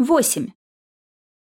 8.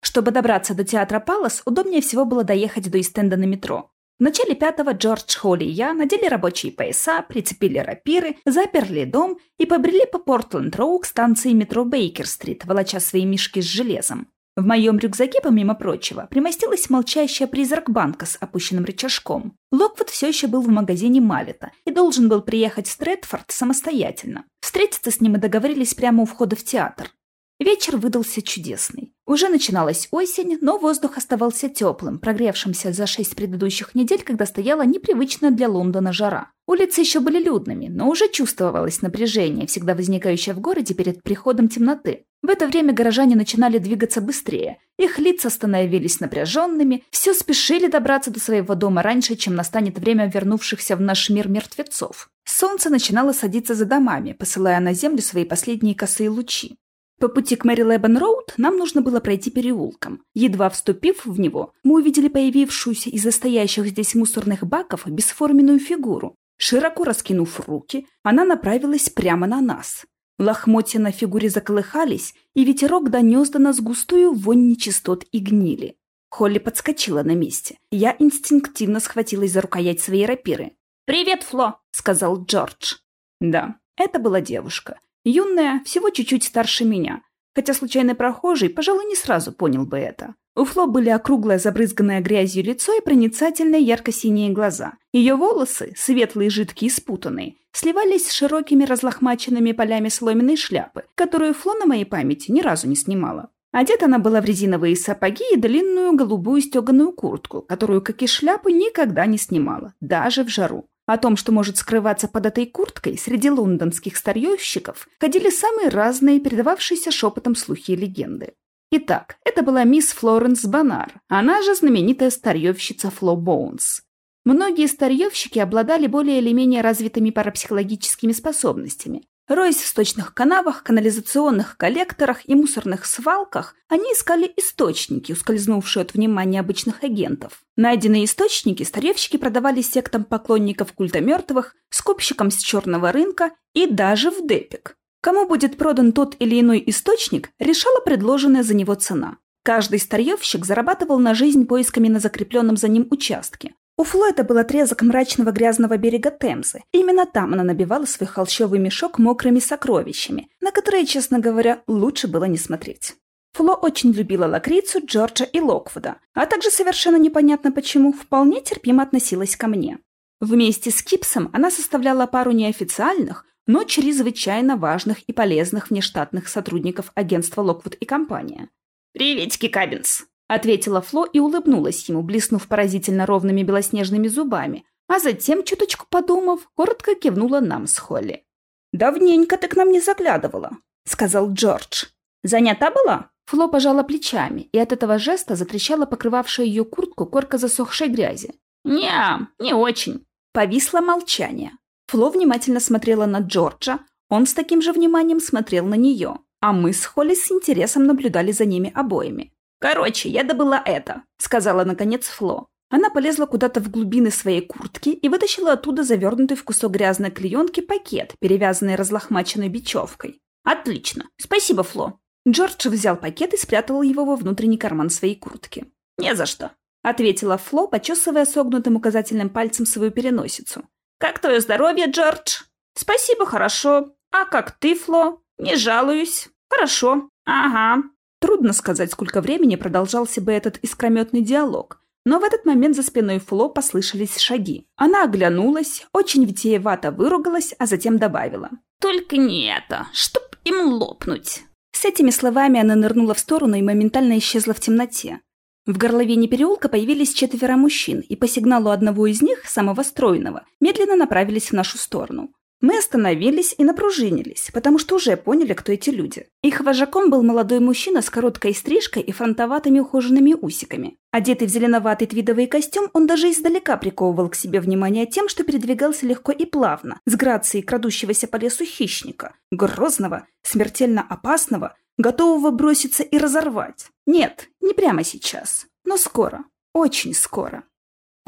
Чтобы добраться до театра Палас, удобнее всего было доехать до Истенда на метро. В начале пятого Джордж Холли и я надели рабочие пояса, прицепили рапиры, заперли дом и побрели по Портленд-Роу к станции метро Бейкер-стрит, волоча свои мешки с железом. В моем рюкзаке, помимо прочего, примостилась молчащая призрак банка с опущенным рычажком. Локвуд все еще был в магазине Малета и должен был приехать в Стрэдфорд самостоятельно. Встретиться с ним мы договорились прямо у входа в театр. Вечер выдался чудесный. Уже начиналась осень, но воздух оставался теплым, прогревшимся за шесть предыдущих недель, когда стояла непривычная для Лондона жара. Улицы еще были людными, но уже чувствовалось напряжение, всегда возникающее в городе перед приходом темноты. В это время горожане начинали двигаться быстрее. Их лица становились напряженными, все спешили добраться до своего дома раньше, чем настанет время вернувшихся в наш мир мертвецов. Солнце начинало садиться за домами, посылая на землю свои последние косые лучи. По пути к Мэри Лэббен Роуд нам нужно было пройти переулком. Едва вступив в него, мы увидели появившуюся из застоящих здесь мусорных баков бесформенную фигуру. Широко раскинув руки, она направилась прямо на нас. Лохмотья на фигуре заколыхались, и ветерок донес до нас густую вонь нечистот и гнили. Холли подскочила на месте. Я инстинктивно схватилась за рукоять своей рапиры. «Привет, Фло!» — сказал Джордж. Да, это была девушка. Юная, всего чуть-чуть старше меня, хотя случайный прохожий, пожалуй, не сразу понял бы это. У Фло были округлое, забрызганное грязью лицо и проницательные ярко-синие глаза. Ее волосы, светлые, жидкие и спутанные, сливались с широкими разлохмаченными полями сломенной шляпы, которую Фло на моей памяти ни разу не снимала. Одета она была в резиновые сапоги и длинную голубую стеганую куртку, которую, как и шляпу, никогда не снимала, даже в жару. О том, что может скрываться под этой курткой, среди лондонских старьевщиков ходили самые разные, передававшиеся шепотом слухи и легенды. Итак, это была мисс Флоренс Бонар, она же знаменитая старьевщица Фло Боунс. Многие старьевщики обладали более или менее развитыми парапсихологическими способностями, Роясь в сточных канавах, канализационных коллекторах и мусорных свалках, они искали источники, ускользнувшие от внимания обычных агентов. Найденные источники старевщики продавали сектам поклонников культа мертвых, скупщикам с черного рынка и даже в депик. Кому будет продан тот или иной источник, решала предложенная за него цена. Каждый старьевщик зарабатывал на жизнь поисками на закрепленном за ним участке, у Фло это был отрезок мрачного грязного берега Темзы. Именно там она набивала свой холщовый мешок мокрыми сокровищами, на которые, честно говоря, лучше было не смотреть. Фло очень любила лакрицу, Джорджа и Локвуда, а также совершенно непонятно почему вполне терпимо относилась ко мне. Вместе с Кипсом она составляла пару неофициальных, но чрезвычайно важных и полезных внештатных сотрудников агентства Локвуд и компания. «Приветики, Кабинс!» Ответила Фло и улыбнулась ему, блеснув поразительно ровными белоснежными зубами, а затем, чуточку подумав, коротко кивнула нам с Холли. «Давненько ты к нам не заглядывала», — сказал Джордж. «Занята была?» Фло пожала плечами, и от этого жеста затрещала покрывавшая ее куртку корка засохшей грязи. «Не, не очень». Повисло молчание. Фло внимательно смотрела на Джорджа, он с таким же вниманием смотрел на нее, а мы с Холли с интересом наблюдали за ними обоими. «Короче, я добыла это», — сказала наконец Фло. Она полезла куда-то в глубины своей куртки и вытащила оттуда завернутый в кусок грязной клеенки пакет, перевязанный разлохмаченной бечевкой. «Отлично. Спасибо, Фло». Джордж взял пакет и спрятал его во внутренний карман своей куртки. «Не за что», — ответила Фло, почесывая согнутым указательным пальцем свою переносицу. «Как твое здоровье, Джордж?» «Спасибо, хорошо. А как ты, Фло?» «Не жалуюсь. Хорошо. Ага. Трудно сказать, сколько времени продолжался бы этот искрометный диалог, но в этот момент за спиной Фло послышались шаги. Она оглянулась, очень витиевато выругалась, а затем добавила. «Только не это, чтоб им лопнуть!» С этими словами она нырнула в сторону и моментально исчезла в темноте. В горловине переулка появились четверо мужчин, и по сигналу одного из них, самого стройного, медленно направились в нашу сторону. Мы остановились и напружинились, потому что уже поняли, кто эти люди. Их вожаком был молодой мужчина с короткой стрижкой и фронтоватыми ухоженными усиками. Одетый в зеленоватый твидовый костюм, он даже издалека приковывал к себе внимание тем, что передвигался легко и плавно, с грацией крадущегося по лесу хищника, грозного, смертельно опасного, готового броситься и разорвать. Нет, не прямо сейчас, но скоро, очень скоро.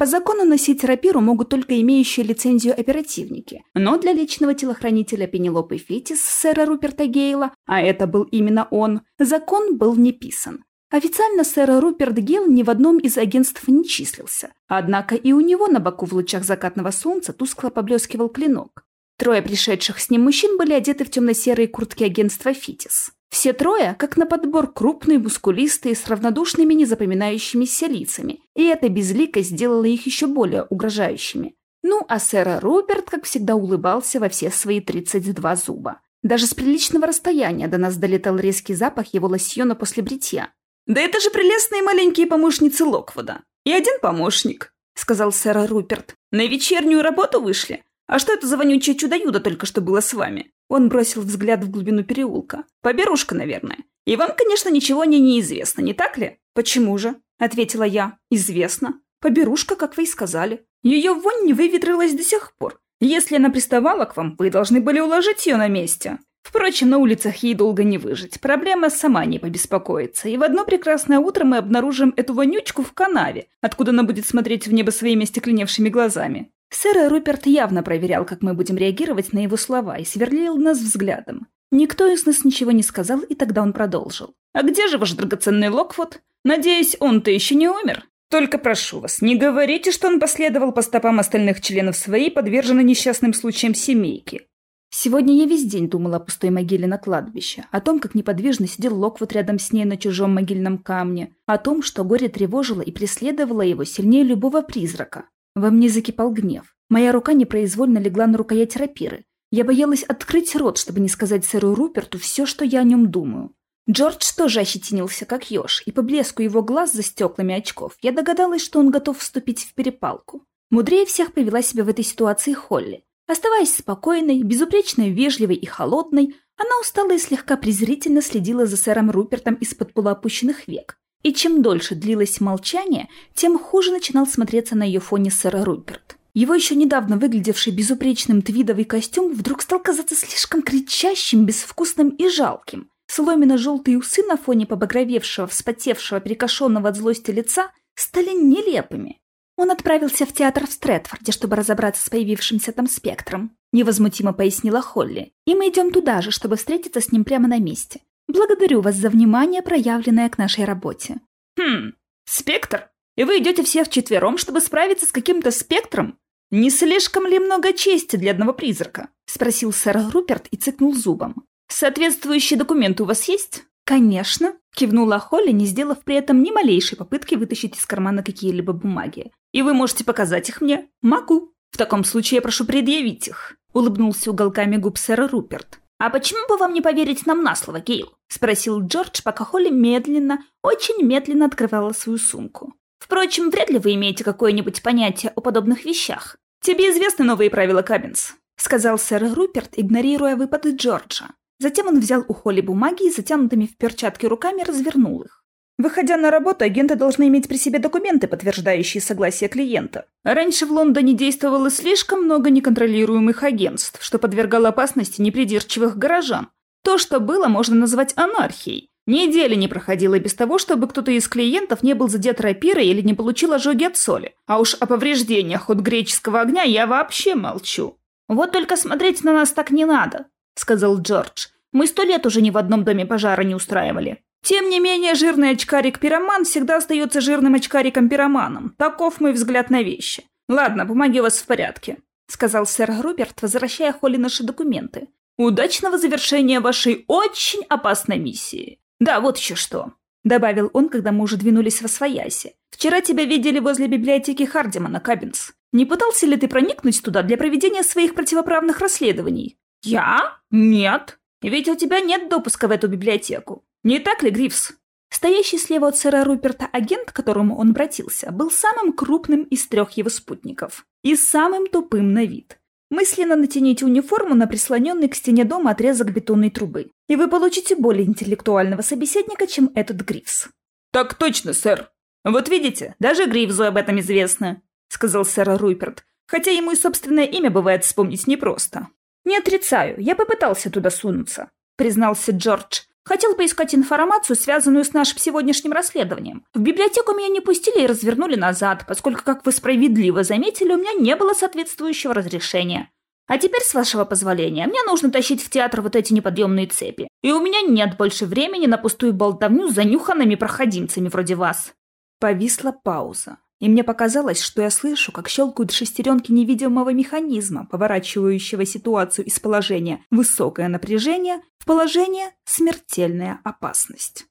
По закону носить рапиру могут только имеющие лицензию оперативники, но для личного телохранителя Пенелопы Фитис, сэра Руперта Гейла, а это был именно он, закон был не писан. Официально сэр Руперт Гейл ни в одном из агентств не числился, однако и у него на боку в лучах закатного солнца тускло поблескивал клинок. Трое пришедших с ним мужчин были одеты в темно-серые куртки агентства «Фитис». Все трое, как на подбор, крупные, мускулистые, с равнодушными, незапоминающимися лицами, и эта безликость сделала их еще более угрожающими. Ну, а сэр Руперт, как всегда, улыбался во все свои 32 зуба. Даже с приличного расстояния до нас долетал резкий запах его лосьона после бритья. «Да это же прелестные маленькие помощницы Локвуда. И один помощник», — сказал сэр Руперт. «На вечернюю работу вышли? А что это за вонючее чудо-юдо только что было с вами?» Он бросил взгляд в глубину переулка. «Поберушка, наверное. И вам, конечно, ничего не неизвестно, не так ли?» «Почему же?» — ответила я. «Известно. Поберушка, как вы и сказали. Ее вонь не выветрилась до сих пор. Если она приставала к вам, вы должны были уложить ее на месте. Впрочем, на улицах ей долго не выжить. Проблема сама не побеспокоится. И в одно прекрасное утро мы обнаружим эту вонючку в канаве, откуда она будет смотреть в небо своими стекленевшими глазами. Сэр Руперт явно проверял, как мы будем реагировать на его слова, и сверлил нас взглядом. Никто из нас ничего не сказал, и тогда он продолжил. «А где же ваш драгоценный Локвуд? Надеюсь, он-то еще не умер? Только прошу вас, не говорите, что он последовал по стопам остальных членов своей подверженной несчастным случаям семейки. Сегодня я весь день думала о пустой могиле на кладбище, о том, как неподвижно сидел Локвуд рядом с ней на чужом могильном камне, о том, что горе тревожило и преследовало его сильнее любого призрака. Во мне закипал гнев. Моя рука непроизвольно легла на рукоять рапиры. Я боялась открыть рот, чтобы не сказать сэру Руперту все, что я о нем думаю. Джордж тоже ощетинился, как еж, и по блеску его глаз за стеклами очков я догадалась, что он готов вступить в перепалку. Мудрее всех повела себя в этой ситуации Холли. Оставаясь спокойной, безупречно вежливой и холодной, она устала и слегка презрительно следила за сэром Рупертом из-под полуопущенных век. И чем дольше длилось молчание, тем хуже начинал смотреться на ее фоне сэр Руперт. Его еще недавно выглядевший безупречным твидовый костюм вдруг стал казаться слишком кричащим, безвкусным и жалким. Соломенно-желтые усы на фоне побагровевшего, вспотевшего, перекошенного от злости лица стали нелепыми. Он отправился в театр в Стрэдфорде, чтобы разобраться с появившимся там спектром. Невозмутимо пояснила Холли. И мы идем туда же, чтобы встретиться с ним прямо на месте. Благодарю вас за внимание, проявленное к нашей работе. Хм, спектр? И вы идете все вчетвером, чтобы справиться с каким-то спектром? Не слишком ли много чести для одного призрака? Спросил сэр Руперт и цыкнул зубом. Соответствующие документы у вас есть? «Конечно», — кивнула Холли, не сделав при этом ни малейшей попытки вытащить из кармана какие-либо бумаги. «И вы можете показать их мне?» «Могу». «В таком случае я прошу предъявить их», — улыбнулся уголками губ сэра Руперт. «А почему бы вам не поверить нам на слово, Гейл?» — спросил Джордж, пока Холли медленно, очень медленно открывала свою сумку. «Впрочем, вряд ли вы имеете какое-нибудь понятие о подобных вещах. Тебе известны новые правила Кабинс», — сказал сэр Руперт, игнорируя выпады Джорджа. Затем он взял у Холли бумаги и затянутыми в перчатки руками развернул их. Выходя на работу, агенты должны иметь при себе документы, подтверждающие согласие клиента. Раньше в Лондоне действовало слишком много неконтролируемых агентств, что подвергало опасности непридирчивых горожан. То, что было, можно назвать анархией. Недели не проходило без того, чтобы кто-то из клиентов не был задет рапирой или не получил ожоги от соли. А уж о повреждениях от греческого огня я вообще молчу. «Вот только смотреть на нас так не надо», — сказал Джордж. Мы сто лет уже ни в одном доме пожара не устраивали. Тем не менее, жирный очкарик-пироман всегда остается жирным очкариком-пироманом. Таков мой взгляд на вещи. Ладно, бумаги у вас в порядке», — сказал сэр Роберт, возвращая Холли наши документы. «Удачного завершения вашей очень опасной миссии. Да, вот еще что», — добавил он, когда мы уже двинулись во свояси. «Вчера тебя видели возле библиотеки Хардимана, Кабинс. Не пытался ли ты проникнуть туда для проведения своих противоправных расследований?» «Я? Нет», ведь у тебя нет допуска в эту библиотеку. Не так ли, Грифс? Стоящий слева от сэра Руперта агент, к которому он обратился, был самым крупным из трех его спутников. И самым тупым на вид. Мысленно натяните униформу на прислоненный к стене дома отрезок бетонной трубы, и вы получите более интеллектуального собеседника, чем этот Грифс. «Так точно, сэр. Вот видите, даже Грифзу об этом известно», — сказал сэр Руперт, хотя ему и собственное имя бывает вспомнить непросто. «Не отрицаю, я попытался туда сунуться», — признался Джордж. Хотел поискать информацию, связанную с нашим сегодняшним расследованием. В библиотеку меня не пустили и развернули назад, поскольку, как вы справедливо заметили, у меня не было соответствующего разрешения. А теперь, с вашего позволения, мне нужно тащить в театр вот эти неподъемные цепи. И у меня нет больше времени на пустую болтовню с занюханными проходимцами вроде вас». Повисла пауза, и мне показалось, что я слышу, как щелкают шестеренки невидимого механизма, поворачивающего ситуацию из положения «высокое напряжение» в положение «смертельная опасность».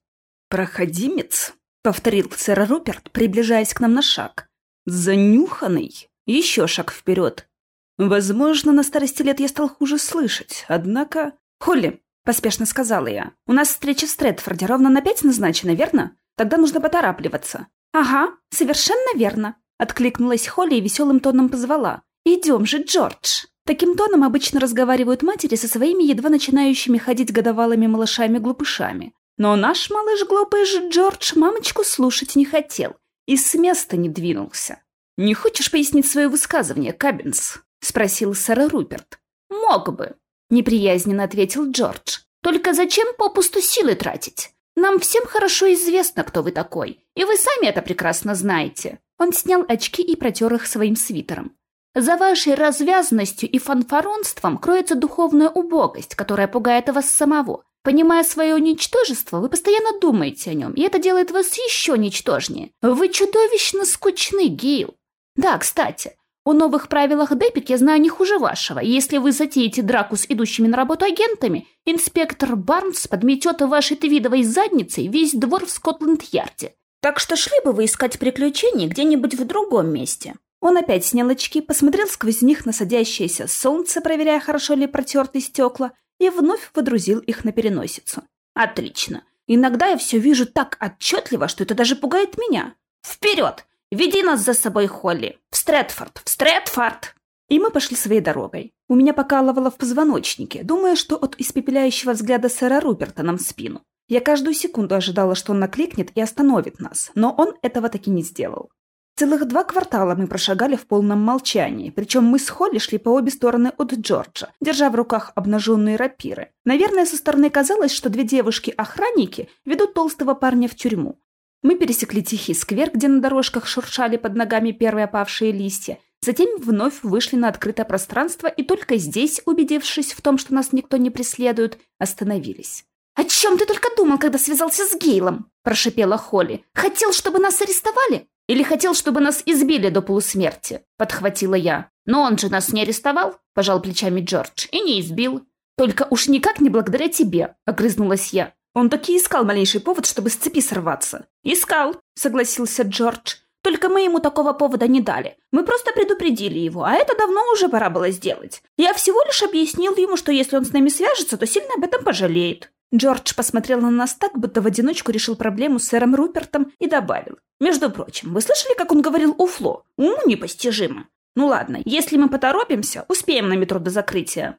«Проходимец?» — повторил сэр Руперт, приближаясь к нам на шаг. «Занюханный?» Еще шаг вперед. Возможно, на старости лет я стал хуже слышать, однако... «Холли», — поспешно сказала я, — «у нас встреча в Стрэдфорде ровно на пять назначена, верно? Тогда нужно поторапливаться». «Ага, совершенно верно», — откликнулась Холли и веселым тоном позвала. «Идем же, Джордж». Таким тоном обычно разговаривают матери со своими едва начинающими ходить годовалыми малышами-глупышами. Но наш малыш-глупый же Джордж мамочку слушать не хотел и с места не двинулся. «Не хочешь пояснить свое высказывание, Кабинс?» — спросил сэр Руперт. «Мог бы», — неприязненно ответил Джордж. «Только зачем попусту силы тратить? Нам всем хорошо известно, кто вы такой, и вы сами это прекрасно знаете». Он снял очки и протер их своим свитером. «За вашей развязностью и фанфаронством кроется духовная убогость, которая пугает вас самого. Понимая свое ничтожество, вы постоянно думаете о нем, и это делает вас еще ничтожнее. Вы чудовищно скучны, Гейл. Да, кстати, о новых правилах Депик я знаю не хуже вашего. Если вы затеете драку с идущими на работу агентами, инспектор Барнс подметет вашей твидовой задницей весь двор в Скотланд-Ярде. Так что шли бы вы искать приключений где-нибудь в другом месте. Он опять снял очки, посмотрел сквозь них на садящееся солнце, проверяя, хорошо ли протерты стекла, и вновь водрузил их на переносицу. «Отлично. Иногда я все вижу так отчетливо, что это даже пугает меня. Вперед! Веди нас за собой, Холли. В Стрэдфорд! В Стрэдфорд!» И мы пошли своей дорогой. У меня покалывало в позвоночнике, думая, что от испепеляющего взгляда сэра Руперта нам в спину. Я каждую секунду ожидала, что он накликнет и остановит нас, но он этого таки не сделал. Целых два квартала мы прошагали в полном молчании, причем мы с Холли шли по обе стороны от Джорджа, держа в руках обнаженные рапиры. Наверное, со стороны казалось, что две девушки-охранники ведут толстого парня в тюрьму, мы пересекли тихий сквер, где на дорожках шуршали под ногами первые опавшие листья. Затем вновь вышли на открытое пространство и только здесь, убедившись в том, что нас никто не преследует, остановились. «О чем ты только думал, когда связался с Гейлом?» – прошипела Холли. «Хотел, чтобы нас арестовали? Или хотел, чтобы нас избили до полусмерти?» – подхватила я. «Но он же нас не арестовал?» – пожал плечами Джордж. «И не избил». «Только уж никак не благодаря тебе», – огрызнулась я. Он таки искал малейший повод, чтобы с цепи сорваться. «Искал», — согласился Джордж. «Только мы ему такого повода не дали. Мы просто предупредили его, а это давно уже пора было сделать. Я всего лишь объяснил ему, что если он с нами свяжется, то сильно об этом пожалеет». Джордж посмотрел на нас так, будто в одиночку решил проблему с сэром Рупертом и добавил. «Между прочим, вы слышали, как он говорил у Фло? Уму непостижимо. Ну ладно, если мы поторопимся, успеем на метро до закрытия».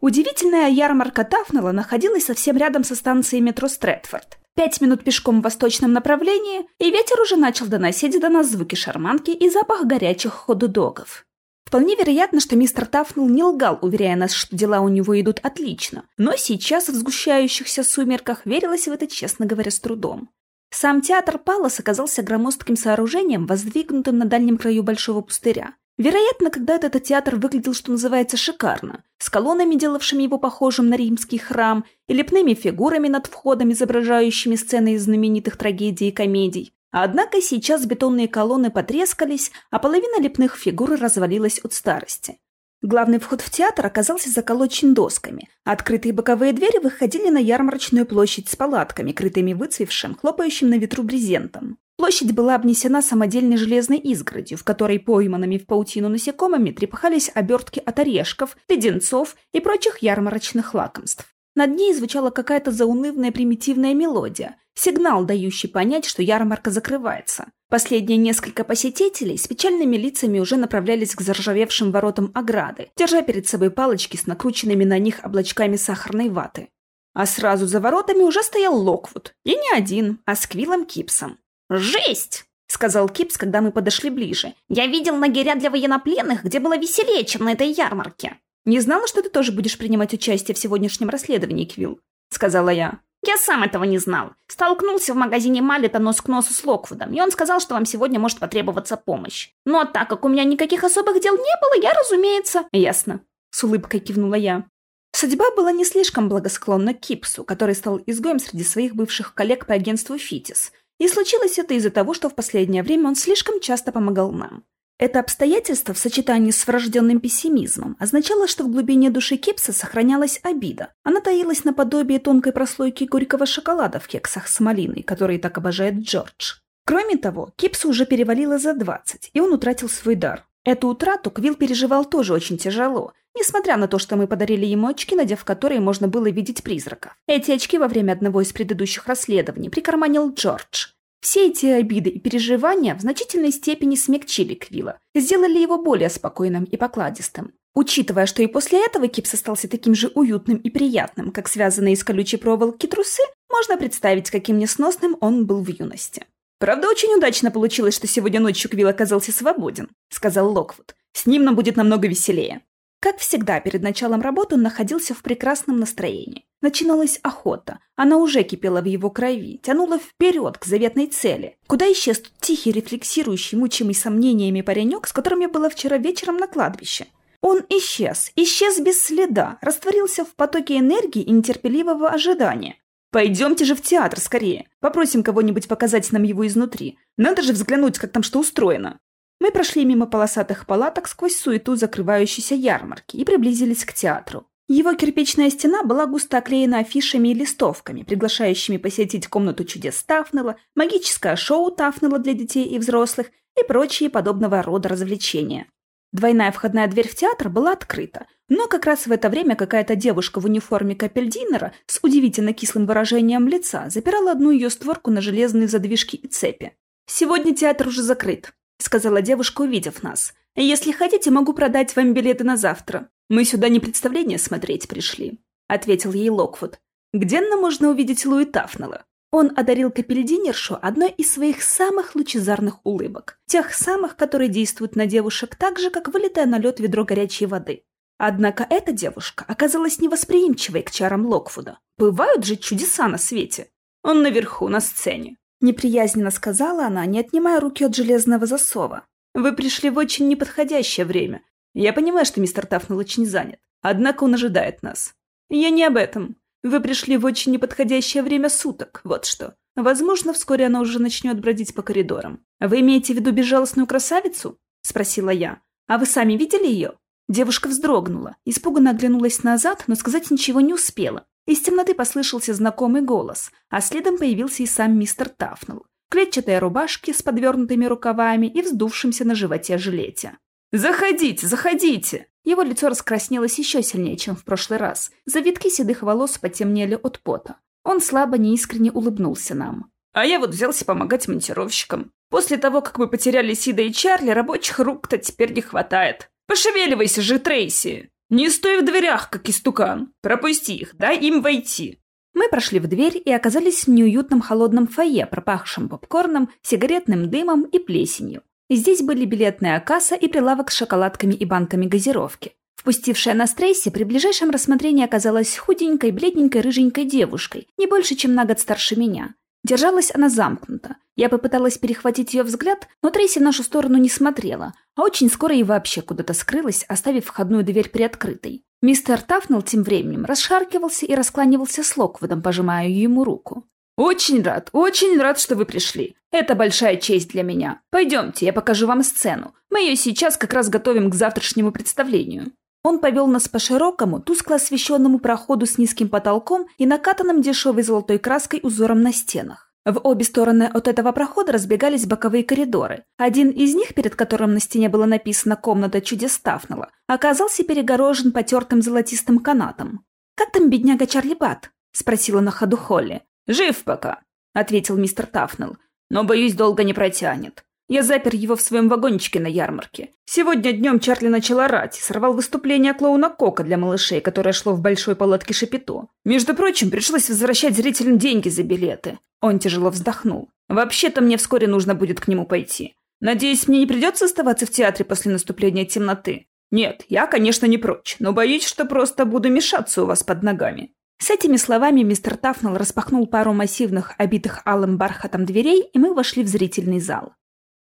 Удивительная ярмарка Тафнелла находилась совсем рядом со станцией метро Стрэдфорд. Пять минут пешком в восточном направлении, и ветер уже начал доносить до нас звуки шарманки и запах горячих ходу-догов. Вполне вероятно, что мистер Тафнелл не лгал, уверяя нас, что дела у него идут отлично, но сейчас в сгущающихся сумерках верилось в это, честно говоря, с трудом. Сам театр Палас оказался громоздким сооружением, воздвигнутым на дальнем краю большого пустыря. Вероятно, когда-то этот театр выглядел, что называется, шикарно, с колоннами, делавшими его похожим на римский храм, и лепными фигурами над входом, изображающими сцены из знаменитых трагедий и комедий. Однако сейчас бетонные колонны потрескались, а половина лепных фигур развалилась от старости. Главный вход в театр оказался заколочен досками, открытые боковые двери выходили на ярмарочную площадь с палатками, крытыми выцвевшим, хлопающим на ветру брезентом. Площадь была обнесена самодельной железной изгородью, в которой пойманными в паутину насекомыми трепыхались обертки от орешков, леденцов и прочих ярмарочных лакомств. Над ней звучала какая-то заунывная примитивная мелодия, сигнал, дающий понять, что ярмарка закрывается. Последние несколько посетителей с печальными лицами уже направлялись к заржавевшим воротам ограды, держа перед собой палочки с накрученными на них облачками сахарной ваты. А сразу за воротами уже стоял Локвуд, и не один, а с Квиллом Кипсом. «Жесть!» — сказал Кипс, когда мы подошли ближе. «Я видел лагеря для военнопленных, где было веселее, чем на этой ярмарке». «Не знала, что ты тоже будешь принимать участие в сегодняшнем расследовании, Квилл», — сказала я. Я сам этого не знал. Столкнулся в магазине Малета нос к носу с Локвудом, и он сказал, что вам сегодня может потребоваться помощь. Но так как у меня никаких особых дел не было, я, разумеется... Ясно. С улыбкой кивнула я. Судьба была не слишком благосклонна Кипсу, который стал изгоем среди своих бывших коллег по агентству «Фитис». И случилось это из-за того, что в последнее время он слишком часто помогал нам. Это обстоятельство в сочетании с врожденным пессимизмом означало, что в глубине души Кипса сохранялась обида. Она таилась наподобие тонкой прослойки горького шоколада в кексах с малиной, которые так обожает Джордж. Кроме того, Кипсу уже перевалило за 20, и он утратил свой дар. Эту утрату Квилл переживал тоже очень тяжело, несмотря на то, что мы подарили ему очки, надев которые можно было видеть призраков. Эти очки во время одного из предыдущих расследований прикарманил Джордж. Все эти обиды и переживания в значительной степени смягчили Квилла, сделали его более спокойным и покладистым. Учитывая, что и после этого Кипс остался таким же уютным и приятным, как связанные из колючей проволоки трусы, можно представить, каким несносным он был в юности. «Правда, очень удачно получилось, что сегодня ночью Квилл оказался свободен», — сказал Локвуд. «С ним нам будет намного веселее». Как всегда, перед началом работы он находился в прекрасном настроении. Начиналась охота. Она уже кипела в его крови, тянула вперед к заветной цели. Куда исчез тот тихий, рефлексирующий, мучимый сомнениями паренек, с которым я была вчера вечером на кладбище? Он исчез, исчез без следа, растворился в потоке энергии и нетерпеливого ожидания. «Пойдемте же в театр скорее. Попросим кого-нибудь показать нам его изнутри. Надо же взглянуть, как там что устроено». Мы прошли мимо полосатых палаток сквозь суету закрывающейся ярмарки и приблизились к театру. Его кирпичная стена была густо оклеена афишами и листовками, приглашающими посетить комнату чудес Тафнелла, магическое шоу Тафнелла для детей и взрослых и прочие подобного рода развлечения. Двойная входная дверь в театр была открыта, но как раз в это время какая-то девушка в униформе капельдинера с удивительно кислым выражением лица запирала одну ее створку на железные задвижки и цепи. «Сегодня театр уже закрыт», — сказала девушка, увидев нас. «Если хотите, могу продать вам билеты на завтра. Мы сюда не представление смотреть пришли», — ответил ей Локвуд. «Где нам можно увидеть Луи Тафнелла?» Он одарил капельдинершу одной из своих самых лучезарных улыбок. Тех самых, которые действуют на девушек так же, как вылитое на лед ведро горячей воды. Однако эта девушка оказалась невосприимчивой к чарам Локвуда. Бывают же чудеса на свете. Он наверху, на сцене. Неприязненно сказала она, не отнимая руки от железного засова. «Вы пришли в очень неподходящее время. Я понимаю, что мистер Тафнелл очень занят. Однако он ожидает нас. Я не об этом. Вы пришли в очень неподходящее время суток, вот что. Возможно, вскоре она уже начнет бродить по коридорам. Вы имеете в виду безжалостную красавицу?» – спросила я. «А вы сами видели ее?» Девушка вздрогнула, испуганно оглянулась назад, но сказать ничего не успела. Из темноты послышался знакомый голос, а следом появился и сам мистер Тафнелл. В рубашке с подвернутыми рукавами и вздувшимся на животе жилете. «Заходите, заходите!» Его лицо раскраснелось еще сильнее, чем в прошлый раз. Завитки седых волос потемнели от пота. Он слабо, неискренне улыбнулся нам. «А я вот взялся помогать монтировщикам. После того, как мы потеряли Сида и Чарли, рабочих рук-то теперь не хватает. Пошевеливайся же, Трейси!» «Не стой в дверях, как истукан! Пропусти их, дай им войти!» Мы прошли в дверь и оказались в неуютном холодном фойе, пропахшем попкорном, сигаретным дымом и плесенью. Здесь были билетная касса и прилавок с шоколадками и банками газировки. Впустившая нас Трейси при ближайшем рассмотрении оказалась худенькой, бледненькой, рыженькой девушкой, не больше, чем на год старше меня. Держалась она замкнуто. Я попыталась перехватить ее взгляд, но Трейси в нашу сторону не смотрела, а очень скоро и вообще куда-то скрылась, оставив входную дверь приоткрытой. Мистер Тафнелл тем временем расшаркивался и раскланивался с Локвудом, пожимая ему руку. «Очень рад, очень рад, что вы пришли. Это большая честь для меня. Пойдемте, я покажу вам сцену. Мы ее сейчас как раз готовим к завтрашнему представлению». Он повел нас по широкому, тускло освещенному проходу с низким потолком и накатанным дешевой золотой краской узором на стенах. В обе стороны от этого прохода разбегались боковые коридоры. Один из них, перед которым на стене было написано «Комната чудес Тафнелла», оказался перегорожен потертым золотистым канатом. «Как там бедняга Чарли Бат?» – спросила на ходу Холли. «Жив пока», – ответил мистер Тафнелл. «Но, боюсь, долго не протянет. Я запер его в своем вагончике на ярмарке. Сегодня днем Чарли начал орать и сорвал выступление клоуна Кока для малышей, которое шло в большой палатке Шапито. Между прочим, пришлось возвращать зрителям деньги за билеты. Он тяжело вздохнул. Вообще-то мне вскоре нужно будет к нему пойти. Надеюсь, мне не придется оставаться в театре после наступления темноты. Нет, я, конечно, не прочь, но боюсь, что просто буду мешаться у вас под ногами. С этими словами мистер Тафнелл распахнул пару массивных, обитых алым бархатом дверей, и мы вошли в зрительный зал.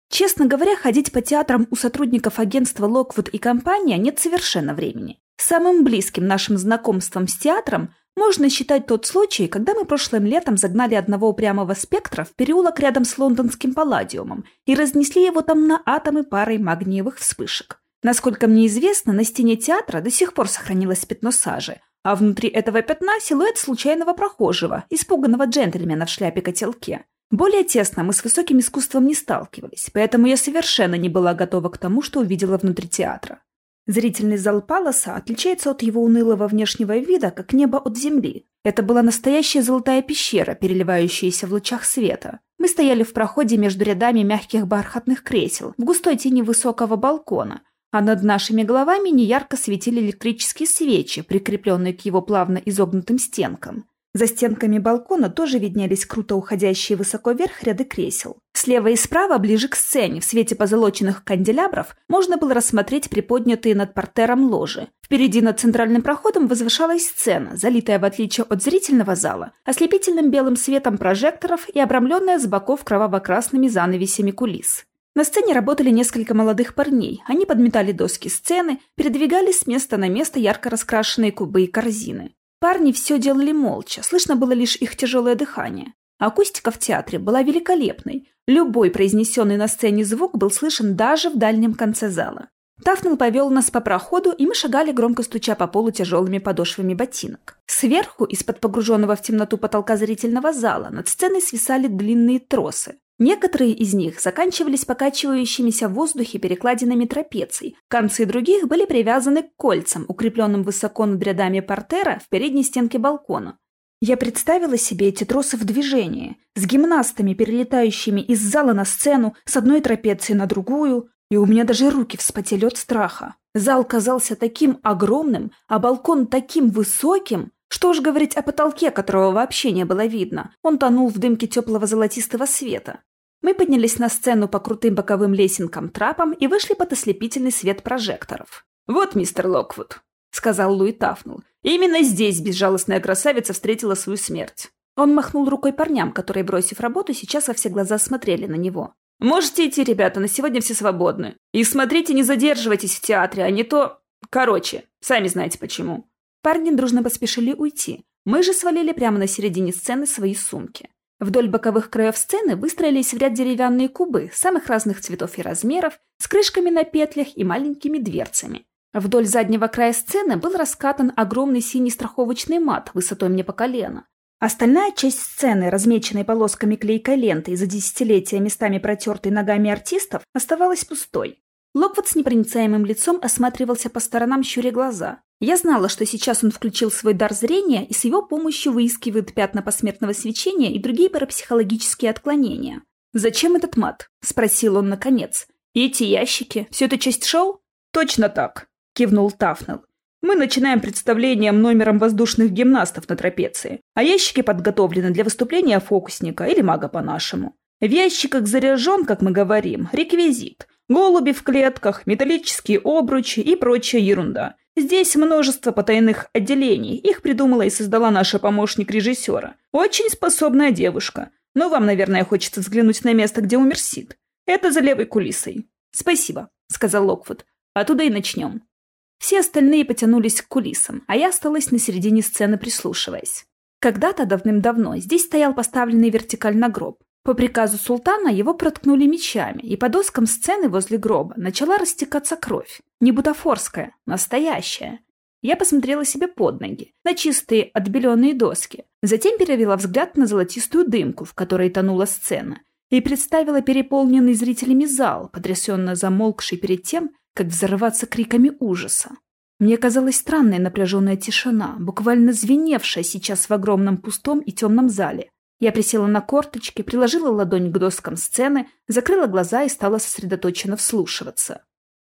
Честно говоря, ходить по театрам у сотрудников агентства Локвуд и компания нет совершенно времени. Самым близким нашим знакомством с театром можно считать тот случай, когда мы прошлым летом загнали одного упрямого спектра в переулок рядом с лондонским палладиумом и разнесли его там на атомы парой магниевых вспышек. Насколько мне известно, на стене театра до сих пор сохранилось пятно сажи, а внутри этого пятна силуэт случайного прохожего, испуганного джентльмена в шляпе-котелке. Более тесно мы с высоким искусством не сталкивались, поэтому я совершенно не была готова к тому, что увидела внутри театра. Зрительный зал Паласа отличается от его унылого внешнего вида, как небо от земли. Это была настоящая золотая пещера, переливающаяся в лучах света. Мы стояли в проходе между рядами мягких бархатных кресел, в густой тени высокого балкона, а над нашими головами неярко светили электрические свечи, прикрепленные к его плавно изогнутым стенкам. За стенками балкона тоже виднелись круто уходящие высоко вверх ряды кресел. Слева и справа, ближе к сцене, в свете позолоченных канделябров, можно было рассмотреть приподнятые над портером ложи. Впереди над центральным проходом возвышалась сцена, залитая, в отличие от зрительного зала, ослепительным белым светом прожекторов и обрамленная с боков кроваво-красными занавесями кулис. На сцене работали несколько молодых парней. Они подметали доски сцены, передвигались с места на место ярко раскрашенные кубы и корзины. Парни все делали молча, слышно было лишь их тяжелое дыхание. Акустика в театре была великолепной. Любой произнесенный на сцене звук был слышен даже в дальнем конце зала. Тафнел повел нас по проходу, и мы шагали, громко стуча по полу тяжелыми подошвами ботинок. Сверху, из-под погруженного в темноту потолка зрительного зала, над сценой свисали длинные тросы. Некоторые из них заканчивались покачивающимися в воздухе перекладинами трапеций, концы других были привязаны к кольцам, укрепленным высоко над рядами портера в передней стенке балкона. Я представила себе эти тросы в движении, с гимнастами, перелетающими из зала на сцену, с одной трапеции на другую, и у меня даже руки вспотели от страха. Зал казался таким огромным, а балкон таким высоким, что уж говорить о потолке, которого вообще не было видно. Он тонул в дымке теплого золотистого света. Мы поднялись на сцену по крутым боковым лесенкам-трапам и вышли под ослепительный свет прожекторов. «Вот, мистер Локвуд», — сказал Луи Тафнул, — «именно здесь безжалостная красавица встретила свою смерть». Он махнул рукой парням, которые, бросив работу, сейчас во все глаза смотрели на него. «Можете идти, ребята, на сегодня все свободны. И смотрите, не задерживайтесь в театре, а не то... Короче, сами знаете почему». Парни дружно поспешили уйти. Мы же свалили прямо на середине сцены свои сумки. Вдоль боковых краев сцены выстроились в ряд деревянные кубы самых разных цветов и размеров, с крышками на петлях и маленькими дверцами. Вдоль заднего края сцены был раскатан огромный синий страховочный мат высотой мне по колено. Остальная часть сцены, размеченной полосками клейкой ленты и за десятилетия местами протертой ногами артистов, оставалась пустой. Локвуд с непроницаемым лицом осматривался по сторонам, щуря глаза. Я знала, что сейчас он включил свой дар зрения и с его помощью выискивает пятна посмертного свечения и другие парапсихологические отклонения. «Зачем этот мат?» – спросил он наконец. «И эти ящики? Все это часть шоу?» «Точно так», – кивнул Тафнелл. «Мы начинаем представлением номером воздушных гимнастов на трапеции, а ящики подготовлены для выступления фокусника или мага по-нашему. В ящиках заряжен, как мы говорим, реквизит. Голуби в клетках, металлические обручи и прочая ерунда. Здесь множество потайных отделений. Их придумала и создала наша помощник режиссера. Очень способная девушка. Но вам, наверное, хочется взглянуть на место, где умер Сид. Это за левой кулисой. Спасибо, сказал Локвуд. Оттуда и начнем. Все остальные потянулись к кулисам, а я осталась на середине сцены, прислушиваясь. Когда-то давным-давно здесь стоял поставленный вертикально гроб. По приказу султана его проткнули мечами, и по доскам сцены возле гроба начала растекаться кровь. Не бутафорская, настоящая. Я посмотрела себе под ноги, на чистые отбеленные доски, затем перевела взгляд на золотистую дымку, в которой тонула сцена, и представила переполненный зрителями зал, потрясенно замолкший перед тем, как взорваться криками ужаса. Мне казалась странная напряженная тишина, буквально звеневшая сейчас в огромном пустом и темном зале, я присела на корточки, приложила ладонь к доскам сцены, закрыла глаза и стала сосредоточенно вслушиваться.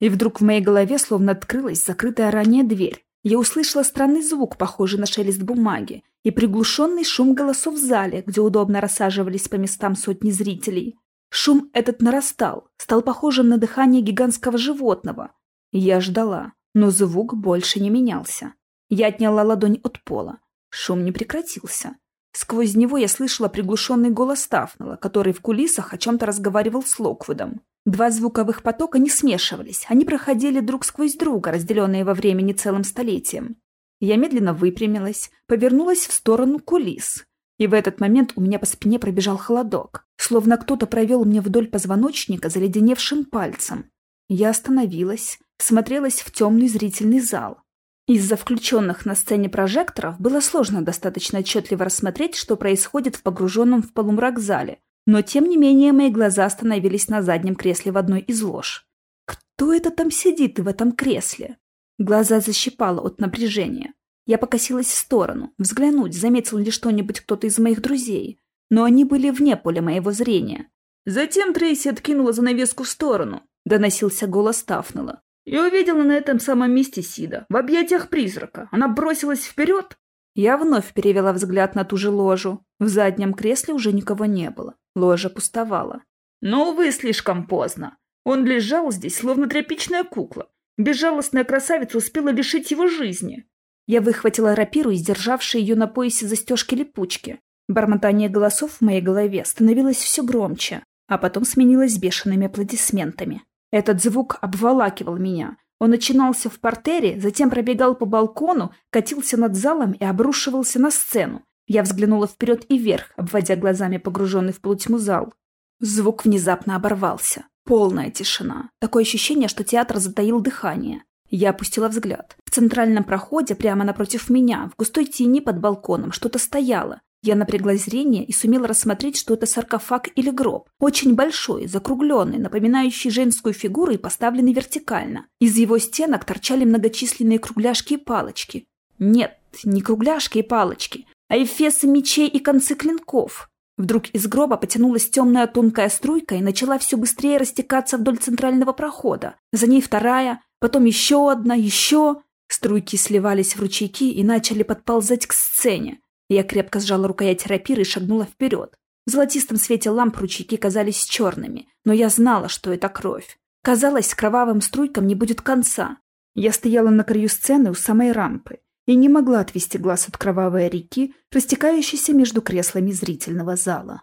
И вдруг в моей голове словно открылась закрытая ранее дверь. Я услышала странный звук, похожий на шелест бумаги, и приглушенный шум голосов в зале, где удобно рассаживались по местам сотни зрителей. Шум этот нарастал, стал похожим на дыхание гигантского животного. Я ждала, но звук больше не менялся. Я отняла ладонь от пола. Шум не прекратился. Сквозь него я слышала приглушенный голос Тафнела, который в кулисах о чем-то разговаривал с Локвудом. Два звуковых потока не смешивались, они проходили друг сквозь друга, разделенные во времени целым столетием. Я медленно выпрямилась, повернулась в сторону кулис. И в этот момент у меня по спине пробежал холодок, словно кто-то провел мне вдоль позвоночника заледеневшим пальцем. Я остановилась, смотрелась в темный зрительный зал. Из-за включенных на сцене прожекторов было сложно достаточно отчетливо рассмотреть, что происходит в погруженном в полумрак зале, но тем не менее мои глаза остановились на заднем кресле в одной из лож. Кто это там сидит в этом кресле? Глаза защипало от напряжения. Я покосилась в сторону, взглянуть, заметил ли что-нибудь кто-то из моих друзей, но они были вне поля моего зрения. Затем Трейси откинула занавеску в сторону, доносился голос Тафнела. И увидела на этом самом месте Сида, в объятиях призрака. Она бросилась вперед. Я вновь перевела взгляд на ту же ложу. В заднем кресле уже никого не было. Ложа пустовала. Но, увы, слишком поздно. Он лежал здесь, словно тряпичная кукла. Безжалостная красавица успела лишить его жизни. Я выхватила рапиру, издержавшей ее на поясе застежки липучки. Бормотание голосов в моей голове становилось все громче, а потом сменилось бешеными аплодисментами. Этот звук обволакивал меня. Он начинался в портере, затем пробегал по балкону, катился над залом и обрушивался на сцену. Я взглянула вперед и вверх, обводя глазами погруженный в полутьму зал. Звук внезапно оборвался. Полная тишина. Такое ощущение, что театр затаил дыхание. Я опустила взгляд. В центральном проходе, прямо напротив меня, в густой тени под балконом, что-то стояло. Я напрягла зрение и сумела рассмотреть, что это саркофаг или гроб. Очень большой, закругленный, напоминающий женскую фигуру и поставленный вертикально. Из его стенок торчали многочисленные кругляшки и палочки. Нет, не кругляшки и палочки, а эфесы мечей и концы клинков. Вдруг из гроба потянулась темная тонкая струйка и начала все быстрее растекаться вдоль центрального прохода. За ней вторая, потом еще одна, еще... Струйки сливались в ручейки и начали подползать к сцене. Я крепко сжала рукоять рапиры и шагнула вперед. В золотистом свете ламп ручейки казались черными, но я знала, что это кровь. Казалось, кровавым струйкам не будет конца. Я стояла на краю сцены у самой рампы и не могла отвести глаз от кровавой реки, растекающейся между креслами зрительного зала.